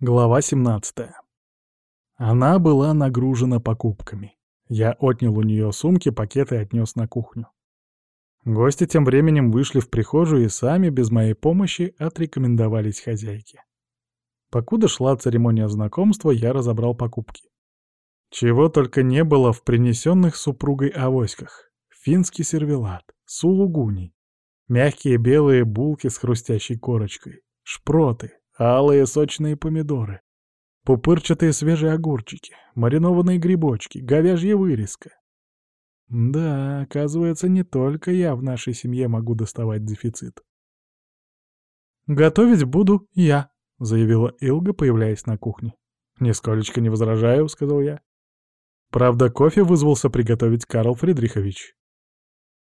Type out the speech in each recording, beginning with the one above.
Глава 17. Она была нагружена покупками. Я отнял у нее сумки, пакеты и отнес на кухню. Гости тем временем вышли в прихожую и сами, без моей помощи, отрекомендовались хозяйке. Покуда шла церемония знакомства, я разобрал покупки. Чего только не было в принесенных супругой авоськах. Финский сервелат, сулугуни, мягкие белые булки с хрустящей корочкой, шпроты, алые сочные помидоры, пупырчатые свежие огурчики, маринованные грибочки, говяжья вырезка. Да, оказывается, не только я в нашей семье могу доставать дефицит. «Готовить буду я», — заявила Илга, появляясь на кухне. «Нисколечко не возражаю», — сказал я. Правда, кофе вызвался приготовить Карл Фридрихович.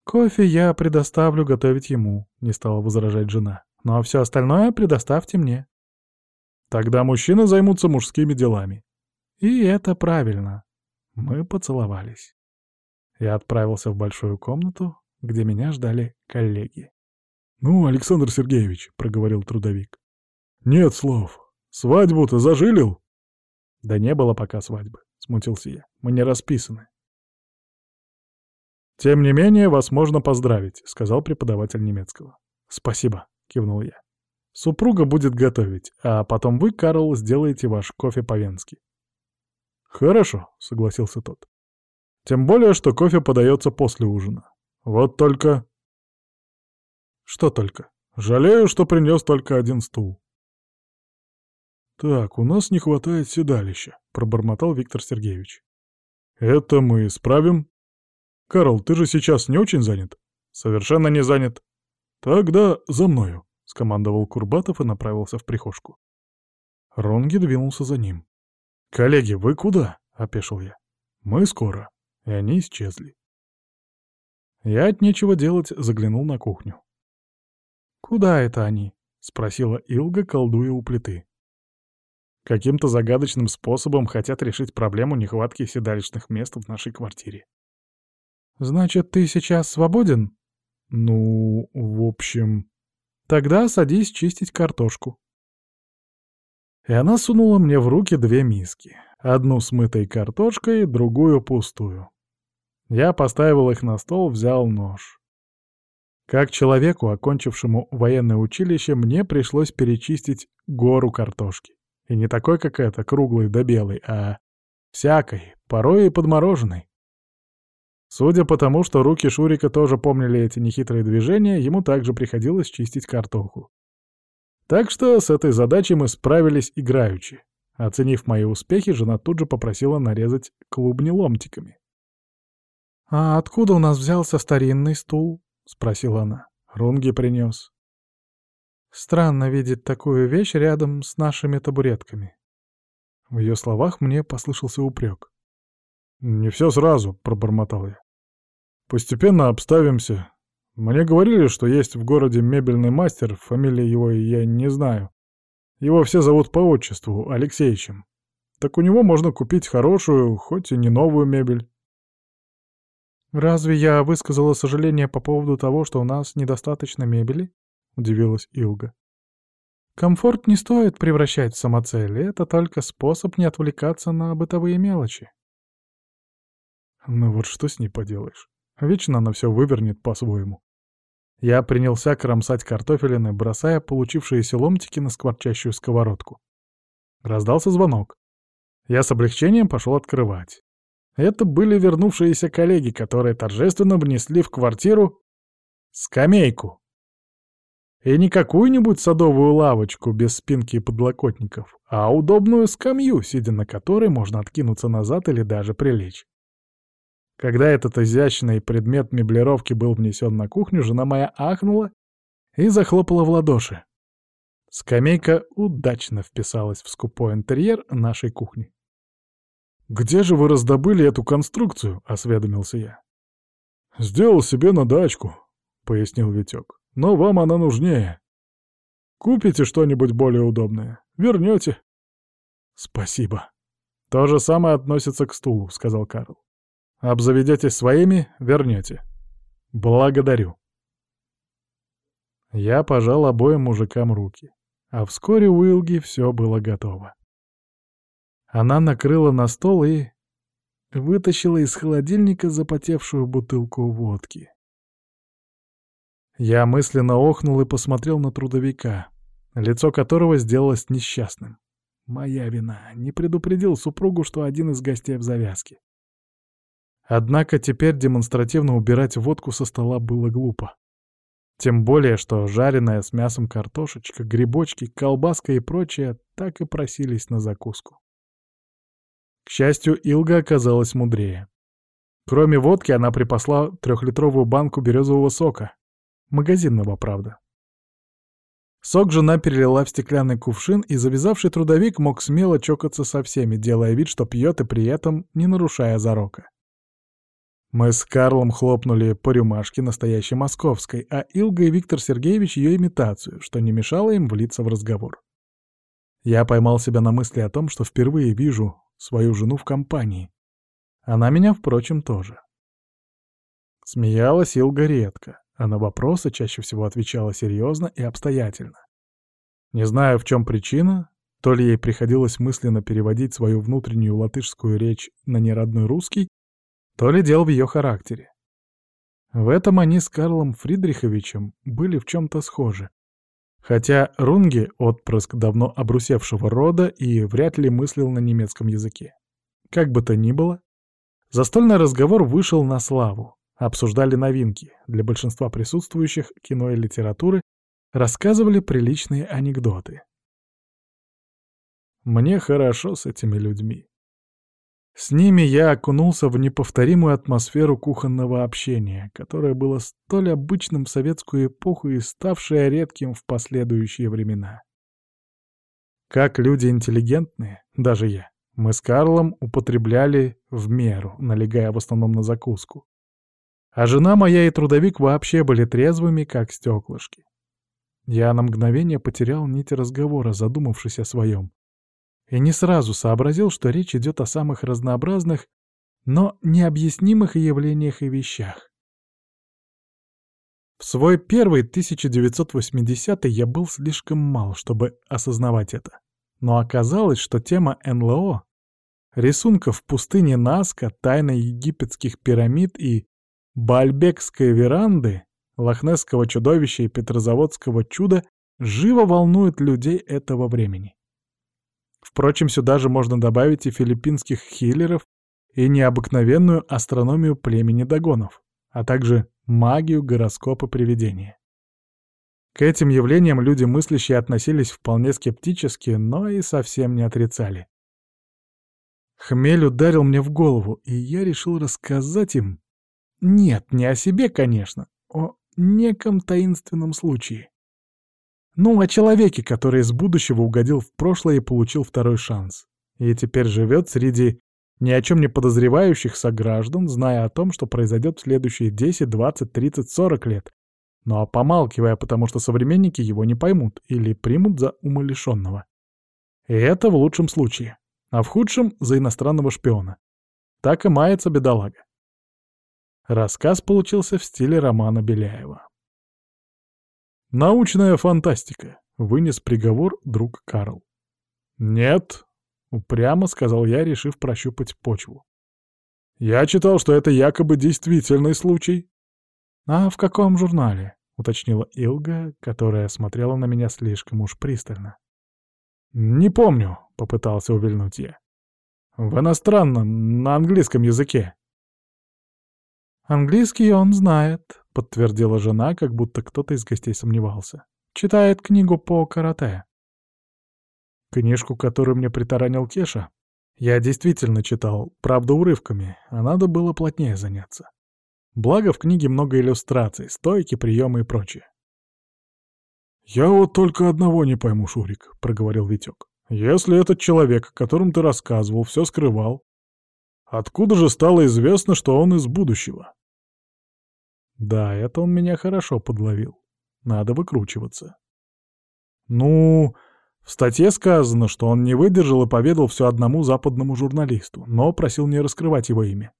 «Кофе я предоставлю готовить ему», — не стала возражать жена. «Ну а все остальное предоставьте мне». Тогда мужчины займутся мужскими делами. И это правильно. Мы поцеловались. Я отправился в большую комнату, где меня ждали коллеги. «Ну, Александр Сергеевич», — проговорил трудовик. «Нет слов. Свадьбу-то зажилил?» «Да не было пока свадьбы», — смутился я. «Мы не расписаны». «Тем не менее, вас можно поздравить», — сказал преподаватель немецкого. «Спасибо», — кивнул я. Супруга будет готовить, а потом вы, Карл, сделаете ваш кофе по-венски. Хорошо, согласился тот. Тем более, что кофе подается после ужина. Вот только... Что только? Жалею, что принес только один стул. «Так, у нас не хватает седалища», — пробормотал Виктор Сергеевич. «Это мы исправим. Карл, ты же сейчас не очень занят?» «Совершенно не занят. Тогда за мною». — скомандовал Курбатов и направился в прихожку. Ронги двинулся за ним. «Коллеги, вы куда?» — опешил я. «Мы скоро». И они исчезли. Я от нечего делать заглянул на кухню. «Куда это они?» — спросила Илга, колдуя у плиты. Каким-то загадочным способом хотят решить проблему нехватки седалищных мест в нашей квартире. «Значит, ты сейчас свободен?» «Ну, в общем...» Тогда садись чистить картошку. И она сунула мне в руки две миски. Одну с мытой картошкой, другую пустую. Я поставил их на стол, взял нож. Как человеку, окончившему военное училище, мне пришлось перечистить гору картошки. И не такой, как эта, круглой да белой, а всякой, порой и подмороженной. Судя по тому, что руки Шурика тоже помнили эти нехитрые движения, ему также приходилось чистить картоху. Так что с этой задачей мы справились играючи. Оценив мои успехи, жена тут же попросила нарезать клубни ломтиками. «А откуда у нас взялся старинный стул?» — спросила она. Рунги принес. «Странно видеть такую вещь рядом с нашими табуретками». В ее словах мне послышался упрек. «Не все сразу», — пробормотал я. «Постепенно обставимся. Мне говорили, что есть в городе мебельный мастер, фамилия его я не знаю. Его все зовут по отчеству, Алексеичем. Так у него можно купить хорошую, хоть и не новую мебель». «Разве я высказала сожаление по поводу того, что у нас недостаточно мебели?» — удивилась Илга. «Комфорт не стоит превращать в самоцель, это только способ не отвлекаться на бытовые мелочи». Ну вот что с ней поделаешь? Вечно она все вывернет по-своему. Я принялся кромсать картофелины, бросая получившиеся ломтики на скворчащую сковородку. Раздался звонок. Я с облегчением пошел открывать. Это были вернувшиеся коллеги, которые торжественно внесли в квартиру скамейку. И не какую-нибудь садовую лавочку без спинки и подлокотников, а удобную скамью, сидя на которой можно откинуться назад или даже прилечь. Когда этот изящный предмет меблировки был внесен на кухню, жена моя ахнула и захлопала в ладоши. Скамейка удачно вписалась в скупой интерьер нашей кухни. «Где же вы раздобыли эту конструкцию?» — осведомился я. «Сделал себе на дачку», — пояснил Витек. «Но вам она нужнее. Купите что-нибудь более удобное. Вернете». «Спасибо». «То же самое относится к стулу», — сказал Карл. Обзаведетесь своими — вернете. Благодарю. Я пожал обоим мужикам руки. А вскоре у Илги все было готово. Она накрыла на стол и вытащила из холодильника запотевшую бутылку водки. Я мысленно охнул и посмотрел на трудовика, лицо которого сделалось несчастным. Моя вина. Не предупредил супругу, что один из гостей в завязке. Однако теперь демонстративно убирать водку со стола было глупо. Тем более, что жареная с мясом картошечка, грибочки, колбаска и прочее так и просились на закуску. К счастью, Илга оказалась мудрее. Кроме водки, она припасла трехлитровую банку березового сока. Магазинного, правда. Сок жена перелила в стеклянный кувшин, и завязавший трудовик мог смело чокаться со всеми, делая вид, что пьет и при этом не нарушая зарока. Мы с Карлом хлопнули по рюмашке настоящей московской, а Илга и Виктор Сергеевич ее имитацию, что не мешало им влиться в разговор. Я поймал себя на мысли о том, что впервые вижу свою жену в компании. Она меня, впрочем, тоже. Смеялась Илга редко, а на вопросы чаще всего отвечала серьезно и обстоятельно. Не знаю, в чем причина, то ли ей приходилось мысленно переводить свою внутреннюю латышскую речь на неродной русский, то ли дело в ее характере. В этом они с Карлом Фридриховичем были в чем-то схожи. Хотя Рунге — отпрыск давно обрусевшего рода и вряд ли мыслил на немецком языке. Как бы то ни было, застольный разговор вышел на славу. Обсуждали новинки, для большинства присутствующих кино и литературы, рассказывали приличные анекдоты. Мне хорошо с этими людьми. С ними я окунулся в неповторимую атмосферу кухонного общения, которое было столь обычным в советскую эпоху и ставшее редким в последующие времена. Как люди интеллигентные, даже я, мы с Карлом употребляли в меру, налегая в основном на закуску. А жена моя и трудовик вообще были трезвыми, как стеклышки. Я на мгновение потерял нить разговора, задумавшись о своем. И не сразу сообразил, что речь идет о самых разнообразных, но необъяснимых явлениях и вещах. В свой первый 1980 я был слишком мал, чтобы осознавать это. Но оказалось, что тема НЛО, рисунков в пустыне Наска, тайны египетских пирамид и Бальбекской веранды, лохнесского чудовища и петрозаводского чуда живо волнует людей этого времени. Впрочем, сюда же можно добавить и филиппинских хиллеров, и необыкновенную астрономию племени Дагонов, а также магию, гороскопы, привидения. К этим явлениям люди мыслящие относились вполне скептически, но и совсем не отрицали. Хмель ударил мне в голову, и я решил рассказать им нет, не о себе, конечно, о неком таинственном случае. Ну, о человеке, который из будущего угодил в прошлое и получил второй шанс. И теперь живет среди ни о чем не подозревающих сограждан, зная о том, что произойдет в следующие 10, 20, 30, 40 лет, но помалкивая, потому что современники его не поймут или примут за умалишенного. И это в лучшем случае, а в худшем — за иностранного шпиона. Так и мается бедолага. Рассказ получился в стиле романа Беляева. «Научная фантастика», — вынес приговор друг Карл. «Нет», — упрямо сказал я, решив прощупать почву. «Я читал, что это якобы действительный случай». «А в каком журнале?» — уточнила Илга, которая смотрела на меня слишком уж пристально. «Не помню», — попытался увильнуть я. «В иностранном, на английском языке». «Английский он знает», — подтвердила жена, как будто кто-то из гостей сомневался. «Читает книгу по карате». Книжку, которую мне притаранил Кеша, я действительно читал, правда урывками, а надо было плотнее заняться. Благо в книге много иллюстраций, стойки, приемы и прочее. «Я вот только одного не пойму, Шурик», — проговорил Витек. «Если этот человек, о котором ты рассказывал, все скрывал, откуда же стало известно, что он из будущего?» Да, это он меня хорошо подловил. Надо выкручиваться. Ну, в статье сказано, что он не выдержал и поведал все одному западному журналисту, но просил не раскрывать его имя.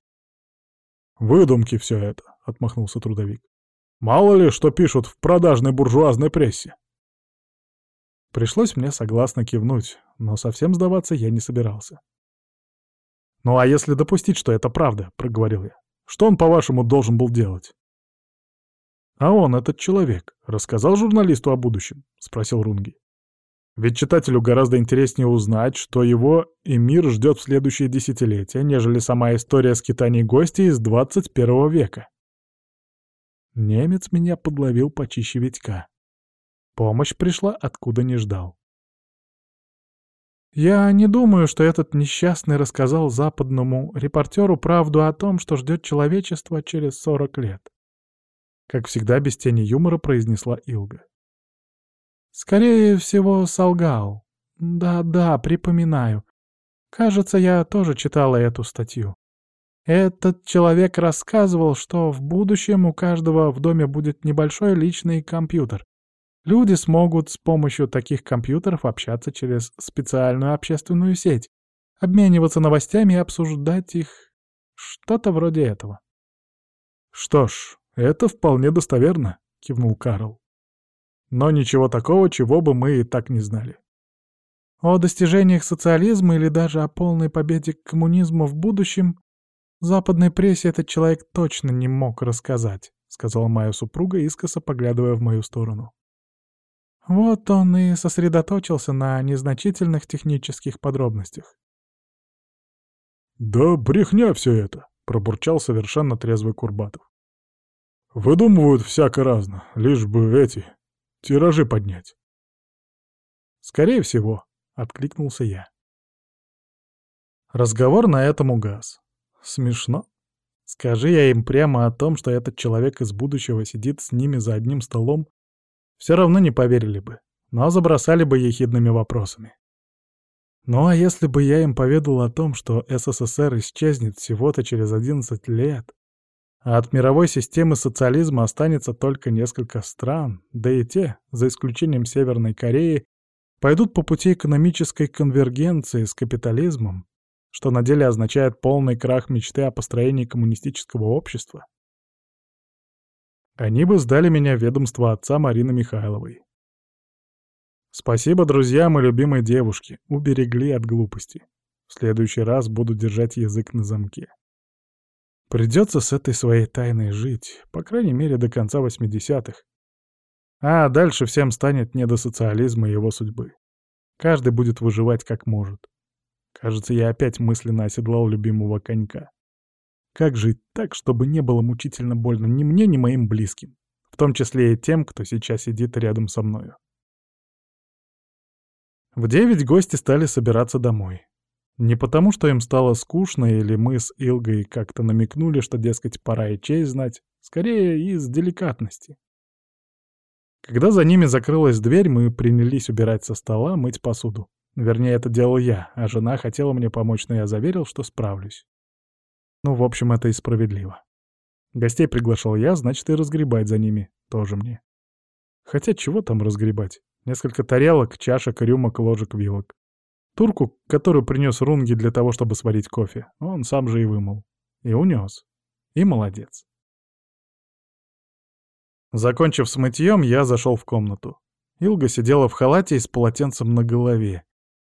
«Выдумки все это», — отмахнулся трудовик. «Мало ли, что пишут в продажной буржуазной прессе». Пришлось мне согласно кивнуть, но совсем сдаваться я не собирался. «Ну а если допустить, что это правда?» — проговорил я. «Что он, по-вашему, должен был делать?» «А он, этот человек, рассказал журналисту о будущем?» — спросил Рунги. «Ведь читателю гораздо интереснее узнать, что его и мир ждет в следующее десятилетие, нежели сама история скитаний гостей из 21 века». Немец меня подловил почище Витька. Помощь пришла, откуда не ждал. Я не думаю, что этот несчастный рассказал западному репортеру правду о том, что ждет человечество через 40 лет. Как всегда, без тени юмора произнесла Илга. Скорее всего, солгал. Да-да, припоминаю. Кажется, я тоже читала эту статью. Этот человек рассказывал, что в будущем у каждого в доме будет небольшой личный компьютер, Люди смогут с помощью таких компьютеров общаться через специальную общественную сеть, обмениваться новостями и обсуждать их. Что-то вроде этого. «Что ж, это вполне достоверно», — кивнул Карл. «Но ничего такого, чего бы мы и так не знали». О достижениях социализма или даже о полной победе коммунизма в будущем западной прессе этот человек точно не мог рассказать, сказала моя супруга, искоса поглядывая в мою сторону. Вот он и сосредоточился на незначительных технических подробностях. «Да брехня все это!» — пробурчал совершенно трезвый Курбатов. «Выдумывают всяко разно, лишь бы эти... тиражи поднять». «Скорее всего», — откликнулся я. Разговор на этом угас. Смешно. Скажи я им прямо о том, что этот человек из будущего сидит с ними за одним столом все равно не поверили бы, но забросали бы ехидными вопросами. Ну а если бы я им поведал о том, что СССР исчезнет всего-то через 11 лет, а от мировой системы социализма останется только несколько стран, да и те, за исключением Северной Кореи, пойдут по пути экономической конвергенции с капитализмом, что на деле означает полный крах мечты о построении коммунистического общества, они бы сдали меня в ведомство отца Марины Михайловой. Спасибо друзьям и любимой девушке, уберегли от глупости. В следующий раз буду держать язык на замке. Придется с этой своей тайной жить, по крайней мере, до конца 80-х. А дальше всем станет не до социализма и его судьбы. Каждый будет выживать как может. Кажется, я опять мысленно оседлал любимого конька. Как жить так, чтобы не было мучительно больно ни мне, ни моим близким, в том числе и тем, кто сейчас сидит рядом со мною? В девять гости стали собираться домой. Не потому, что им стало скучно, или мы с Илгой как-то намекнули, что, дескать, пора и честь знать, скорее из деликатности. Когда за ними закрылась дверь, мы принялись убирать со стола, мыть посуду. Вернее, это делал я, а жена хотела мне помочь, но я заверил, что справлюсь. Ну, в общем, это и справедливо. Гостей приглашал я, значит, и разгребать за ними тоже мне. Хотя чего там разгребать? Несколько тарелок, чашек, рюмок, ложек, вилок. Турку, которую принес Рунги для того, чтобы сварить кофе, он сам же и вымыл. И унес. И молодец. Закончив с мытьем, я зашел в комнату. Илга сидела в халате и с полотенцем на голове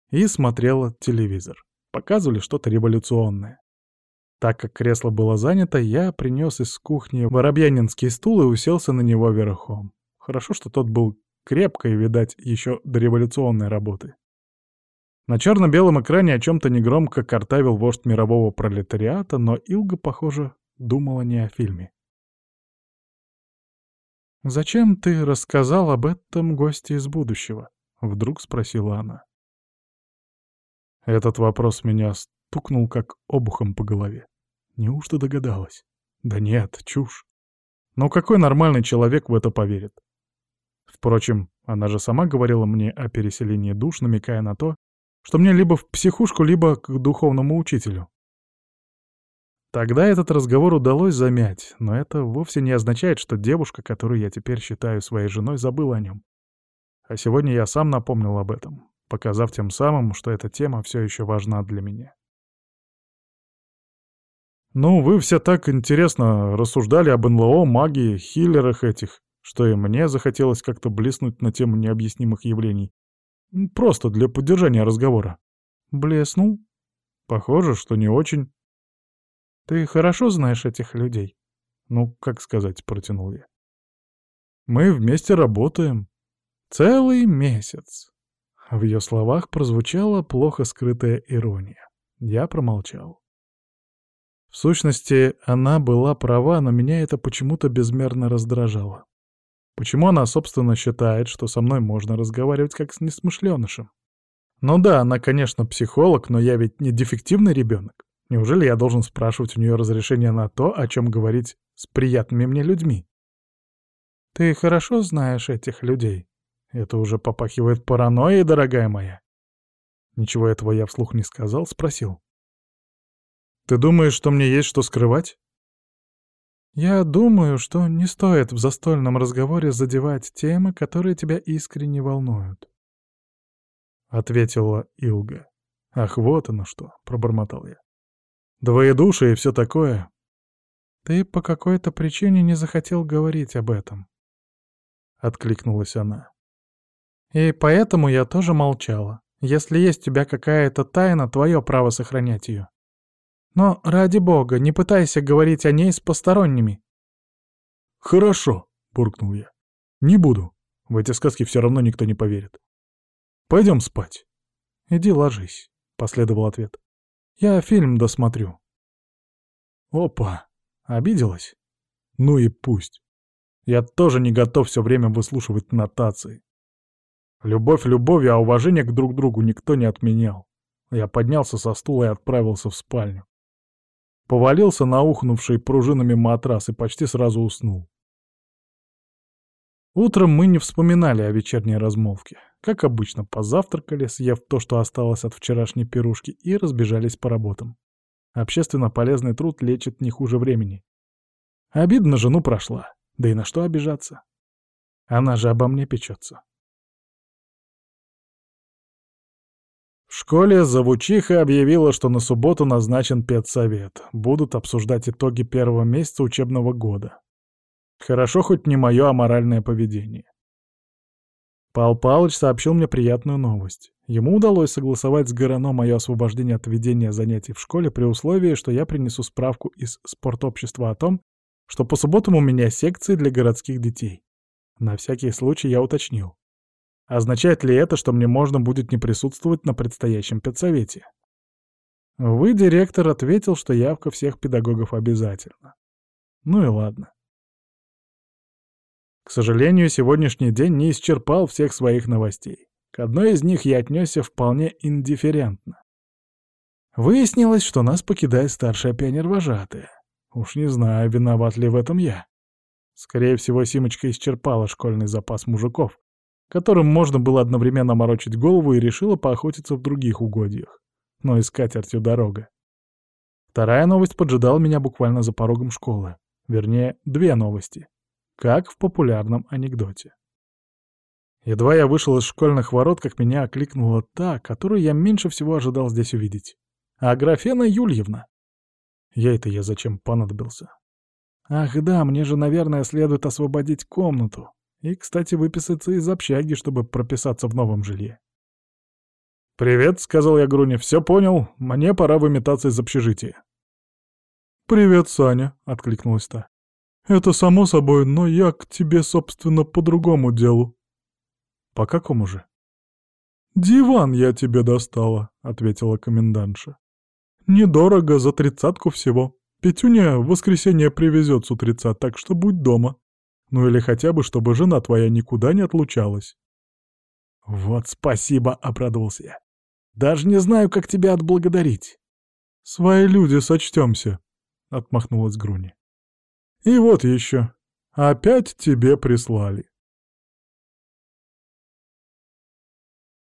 и смотрела телевизор. Показывали что-то революционное. Так как кресло было занято, я принес из кухни воробьянинский стул и уселся на него верхом. Хорошо, что тот был крепко и, видать, еще до революционной работы. На черно-белом экране о чем-то негромко картавил вождь мирового пролетариата, но Илга, похоже, думала не о фильме. «Зачем ты рассказал об этом госте из будущего?» — вдруг спросила она. Этот вопрос меня стукнул как обухом по голове. Неужто догадалась? Да нет, чушь. Но какой нормальный человек в это поверит? Впрочем, она же сама говорила мне о переселении душ, намекая на то, что мне либо в психушку, либо к духовному учителю. Тогда этот разговор удалось замять, но это вовсе не означает, что девушка, которую я теперь считаю своей женой, забыла о нем. А сегодня я сам напомнил об этом, показав тем самым, что эта тема все еще важна для меня. Ну, вы все так интересно рассуждали об НЛО, магии, хиллерах этих, что и мне захотелось как-то блеснуть на тему необъяснимых явлений. Просто для поддержания разговора. Блеснул? Похоже, что не очень. Ты хорошо знаешь этих людей? Ну, как сказать, протянул я. Мы вместе работаем. Целый месяц. В ее словах прозвучала плохо скрытая ирония. Я промолчал. В сущности, она была права, но меня это почему-то безмерно раздражало. Почему она, собственно, считает, что со мной можно разговаривать как с несмышленышем? Ну да, она, конечно, психолог, но я ведь не дефективный ребенок. Неужели я должен спрашивать у нее разрешение на то, о чем говорить с приятными мне людьми? Ты хорошо знаешь этих людей? Это уже попахивает паранойей, дорогая моя. Ничего этого я вслух не сказал, спросил. Ты думаешь, что мне есть что скрывать? Я думаю, что не стоит в застольном разговоре задевать темы, которые тебя искренне волнуют. Ответила Илга. Ах, вот оно что, пробормотал я. Двоедушие и все такое. Ты по какой-то причине не захотел говорить об этом. Откликнулась она. И поэтому я тоже молчала. Если есть у тебя какая-то тайна, твое право сохранять ее. Но, ради бога, не пытайся говорить о ней с посторонними. «Хорошо», — буркнул я. «Не буду. В эти сказки все равно никто не поверит. Пойдем спать». «Иди ложись», — последовал ответ. «Я фильм досмотрю». «Опа! Обиделась? Ну и пусть. Я тоже не готов все время выслушивать нотации. Любовь любовью, а уважение к друг другу никто не отменял. Я поднялся со стула и отправился в спальню. Повалился на ухнувший пружинами матрас и почти сразу уснул. Утром мы не вспоминали о вечерней размолвке. Как обычно, позавтракали, съев то, что осталось от вчерашней пирушки, и разбежались по работам. Общественно полезный труд лечит не хуже времени. Обидно жену прошла. Да и на что обижаться? Она же обо мне печется. В школе завучиха объявила, что на субботу назначен педсовет. Будут обсуждать итоги первого месяца учебного года. Хорошо хоть не мое аморальное поведение. Пал Палыч сообщил мне приятную новость. Ему удалось согласовать с Горано мое освобождение от ведения занятий в школе при условии, что я принесу справку из спортобщества о том, что по субботам у меня секции для городских детей. На всякий случай я уточнил. Означает ли это, что мне можно будет не присутствовать на предстоящем педсовете? Вы, директор, ответил, что явка всех педагогов обязательна. Ну и ладно. К сожалению, сегодняшний день не исчерпал всех своих новостей. К одной из них я отнесся вполне индифферентно. Выяснилось, что нас покидает старшая пионер-вожатая. Уж не знаю, виноват ли в этом я. Скорее всего, Симочка исчерпала школьный запас мужиков, которым можно было одновременно морочить голову и решила поохотиться в других угодьях. Но и скатертью дорога. Вторая новость поджидала меня буквально за порогом школы. Вернее, две новости. Как в популярном анекдоте. Едва я вышел из школьных ворот, как меня окликнула та, которую я меньше всего ожидал здесь увидеть. Аграфена Юльевна. Я это я зачем понадобился? Ах да, мне же, наверное, следует освободить комнату. И, кстати, выписаться из общаги, чтобы прописаться в новом жилье. «Привет», — сказал я Груне, — «все понял. Мне пора выметаться из общежития». «Привет, Саня», — откликнулась та. «Это само собой, но я к тебе, собственно, по другому делу». «По какому же?» «Диван я тебе достала», — ответила комендантша. «Недорого, за тридцатку всего. Петюня в воскресенье привезет с утреца, так что будь дома». Ну или хотя бы, чтобы жена твоя никуда не отлучалась. Вот спасибо, — обрадовался я. Даже не знаю, как тебя отблагодарить. Свои люди сочтемся, — отмахнулась Груни. И вот еще. Опять тебе прислали.